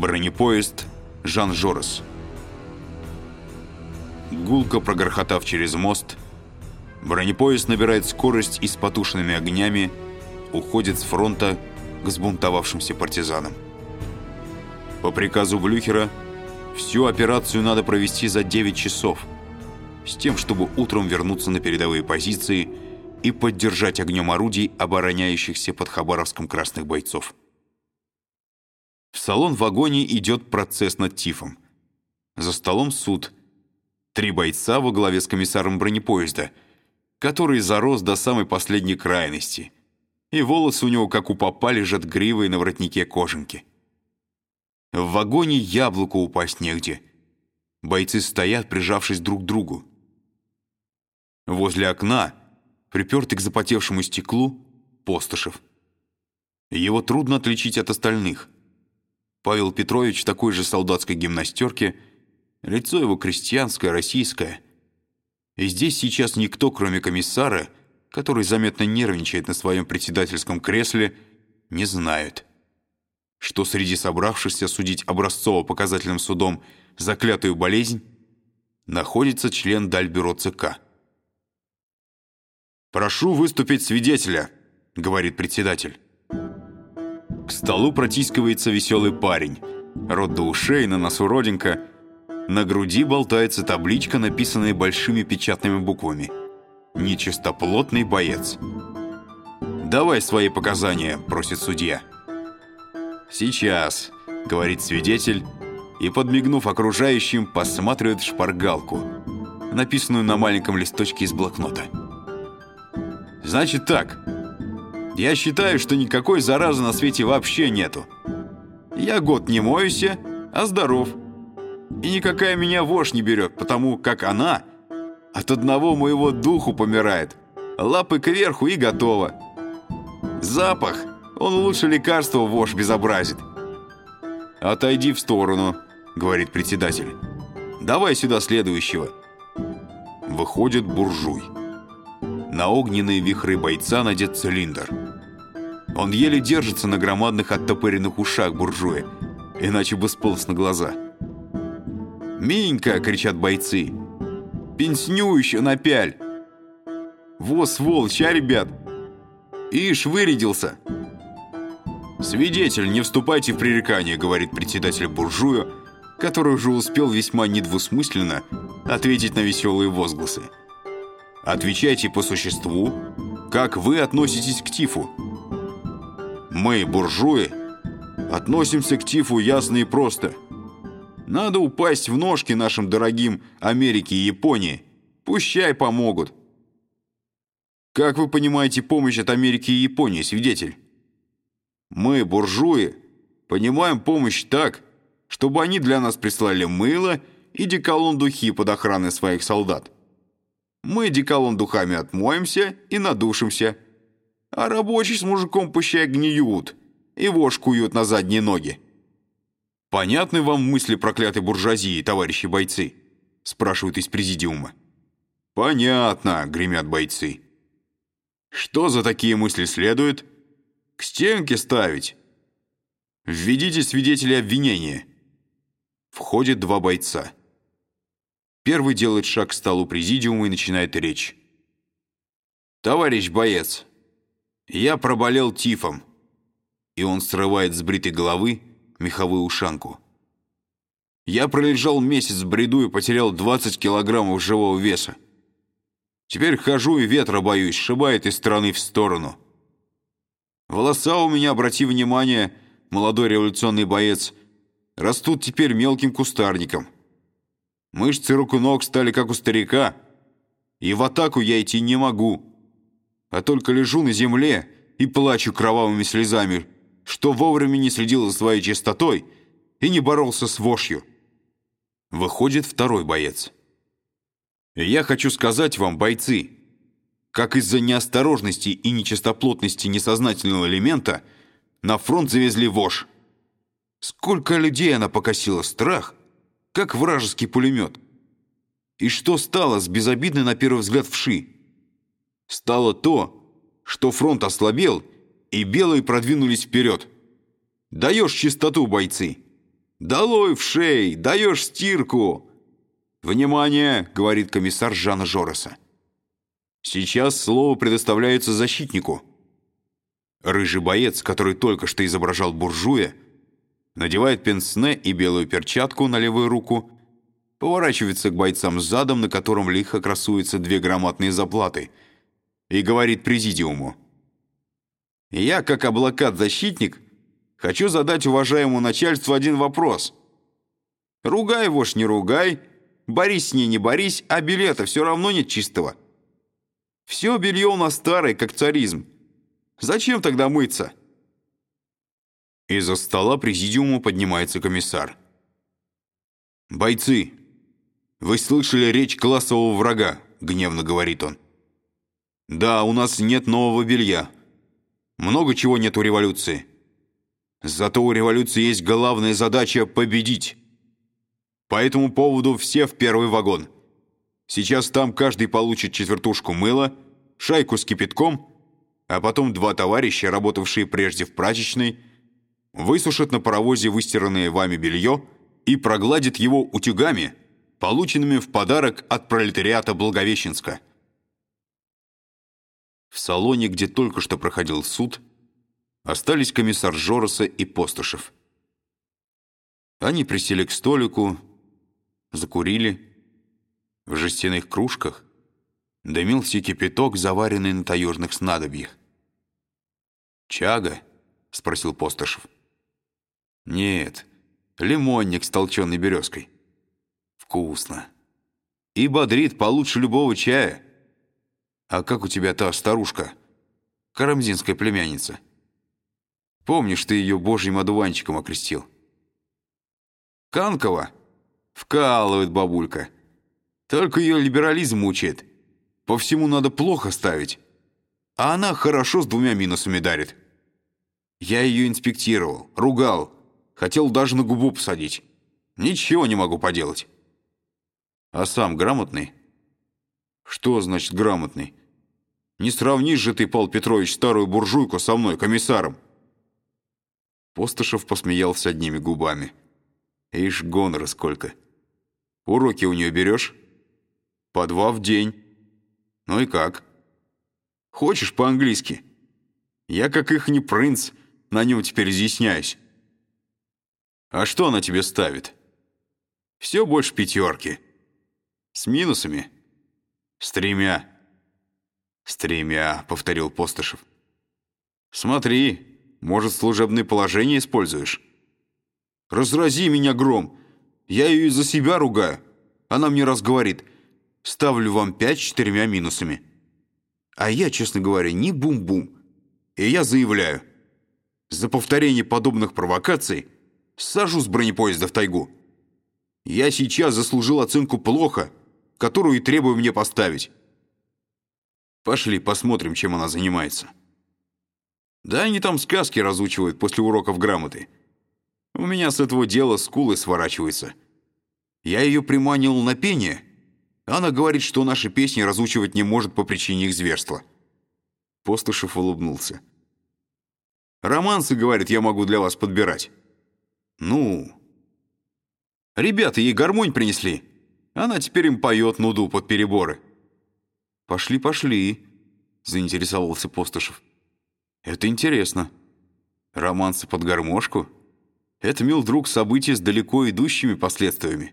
Бронепоезд Жан Жорес. Гулко прогорхотав через мост, бронепоезд набирает скорость и с потушенными огнями уходит с фронта к сбунтовавшимся партизанам. По приказу Блюхера всю операцию надо провести за 9 часов, с тем, чтобы утром вернуться на передовые позиции и поддержать огнем орудий обороняющихся под Хабаровском красных бойцов. В салон-вагоне идет процесс над Тифом. За столом суд. Три бойца во главе с комиссаром бронепоезда, который зарос до самой последней крайности. И волосы у него, как у попа, лежат гривой на воротнике кожанки. В вагоне яблоку упасть негде. Бойцы стоят, прижавшись друг к другу. Возле окна, припертый к запотевшему стеклу, Постышев. Его трудно отличить от остальных – Павел Петрович такой же солдатской гимнастерке, лицо его крестьянское, российское. И здесь сейчас никто, кроме комиссара, который заметно нервничает на своем председательском кресле, не знает, что среди собравшихся судить образцово-показательным судом заклятую болезнь находится член Дальбюро ЦК. «Прошу выступить свидетеля», — говорит председатель. К столу протискивается веселый парень. Рот до ушей, на носу родинка. На груди болтается табличка, написанная большими печатными буквами. «Нечистоплотный боец». «Давай свои показания», — просит судья. «Сейчас», — говорит свидетель, и, подмигнув окружающим, посматривает шпаргалку, написанную на маленьком листочке из блокнота. «Значит так», я считаю, что никакой заразы на свете вообще нету. Я год не моюсь, а здоров. И никакая меня вошь не берет, потому как она от одного моего духу помирает. Лапы кверху и готово. Запах, он лучше лекарства вошь безобразит. «Отойди в сторону», — говорит председатель. «Давай сюда следующего». Выходит буржуй. На огненные вихры бойца надет цилиндр. Он еле держится на громадных оттопыренных ушах буржуя, иначе бы сполз на глаза. «Минька!» — кричат бойцы. «Пенсню еще напяль!» «Во, сволочь, а, ребят!» «Ишь, вырядился!» «Свидетель, не вступайте в пререкание», — говорит председатель буржуя, который уже успел весьма недвусмысленно ответить на веселые возгласы. «Отвечайте по существу, как вы относитесь к тифу?» Мы, буржуи, относимся к Тифу ясно и просто. Надо упасть в ножки нашим дорогим Америке и Японии. Пущай помогут. Как вы понимаете помощь от Америки и Японии, свидетель? Мы, буржуи, понимаем помощь так, чтобы они для нас прислали мыло и деколон духи под охраной своих солдат. Мы деколон духами отмоемся и надушимся – а рабочий с мужиком пущай гниют и вошь куют на задние ноги. «Понятны вам мысли проклятой буржуазии, товарищи бойцы?» спрашивают из президиума. «Понятно», — гремят бойцы. «Что за такие мысли следует?» «К стенке ставить». «Введите свидетелей обвинения». Входят два бойца. Первый делает шаг к столу президиума и начинает речь. «Товарищ боец, я проболел тифом. И он срывает с бритой головы меховую ушанку. Я пролежал месяц в бреду и потерял 20 килограммов живого веса. Теперь хожу и ветра боюсь, шибает из стороны в сторону. Волоса у меня, обрати внимание, молодой революционный боец, растут теперь мелким кустарником. Мышцы рук и ног стали как у старика, и в атаку я идти не могу а только лежу на земле и плачу кровавыми слезами, что вовремя не следил за своей чистотой и не боролся с вошью. Выходит второй боец. Я хочу сказать вам, бойцы, как из-за неосторожности и нечистоплотности несознательного элемента на фронт завезли вошь. Сколько людей она покосила страх, как вражеский пулемет. И что стало с безобидной на первый взгляд вши? Стало то, что фронт ослабел, и белые продвинулись вперед. Даешь чистоту, бойцы. «Долой в шей! Даешь стирку!» «Внимание!» — говорит комиссар Жана Жороса. «Сейчас слово предоставляется защитнику». Рыжий боец, который только что изображал буржуя, надевает пенсне и белую перчатку на левую руку, поворачивается к бойцам задом, на котором лихо красуются две громадные заплаты, и говорит президиуму. «Я, как облакат-защитник, хочу задать уважаемому начальству один вопрос. Ругай, вошь, не ругай, борись с ней, не борись, а билета все равно нет чистого. Все белье у нас старое, как царизм. Зачем тогда мыться?» Из-за стола президиума поднимается комиссар. «Бойцы, вы слышали речь классового врага?» — гневно говорит он. «Да, у нас нет нового белья. Много чего нет у революции. Зато у революции есть главная задача — победить. По этому поводу все в первый вагон. Сейчас там каждый получит четвертушку мыла, шайку с кипятком, а потом два товарища, работавшие прежде в прачечной, высушат на паровозе выстиранное вами белье и прогладят его утюгами, полученными в подарок от пролетариата Благовещенска. В салоне, где только что проходил суд, остались комиссар Жороса и Постышев. Они присели к столику, закурили. В жестяных кружках дымился кипяток, заваренный на таежных снадобьях. «Чага?» — спросил Постышев. «Нет, лимонник с толченой березкой. Вкусно. И бодрит получше любого чая. А как у тебя та старушка, карамзинская племянница? Помнишь, ты ее божьим одуванчиком окрестил?» «Канкова?» «Вкалывает бабулька. Только ее либерализм мучает. По всему надо плохо ставить. А она хорошо с двумя минусами дарит. Я ее инспектировал, ругал, хотел даже на губу посадить. Ничего не могу поделать. А сам грамотный? Что значит грамотный? Не сравнишь же ты, Павел Петрович, старую буржуйку со мной, комиссаром. Постышев посмеялся одними губами. Ишь, гонора сколько. Уроки у нее берешь? По два в день. Ну и как? Хочешь по-английски? Я, как их не принц, на нем теперь изъясняюсь. А что она тебе ставит? Все больше пятерки. С минусами? С тремя. С тремя, повторил Постышев. Смотри, может, служебное положение используешь? Разрази меня гром. Я ее из-за себя ругаю. Она мне раз говорит, ставлю вам пять с четырьмя минусами. А я, честно говоря, не бум-бум. И я заявляю, за повторение подобных провокаций сажу с бронепоезда в тайгу. Я сейчас заслужил оценку плохо, которую и требую мне поставить. Пошли, посмотрим, чем она занимается. Да они там сказки разучивают после уроков грамоты. У меня с этого дела скулы сворачиваются. Я ее приманил на пение — она говорит, что наши песни разучивать не может по причине их зверства». Постышев улыбнулся. «Романсы, говорит, я могу для вас подбирать». «Ну...» «Ребята ей гармонь принесли. Она теперь им поет нуду под переборы». «Пошли, пошли», — заинтересовался Постышев. «Это интересно. Романсы под гармошку? Это, мил друг, событие с далеко идущими последствиями».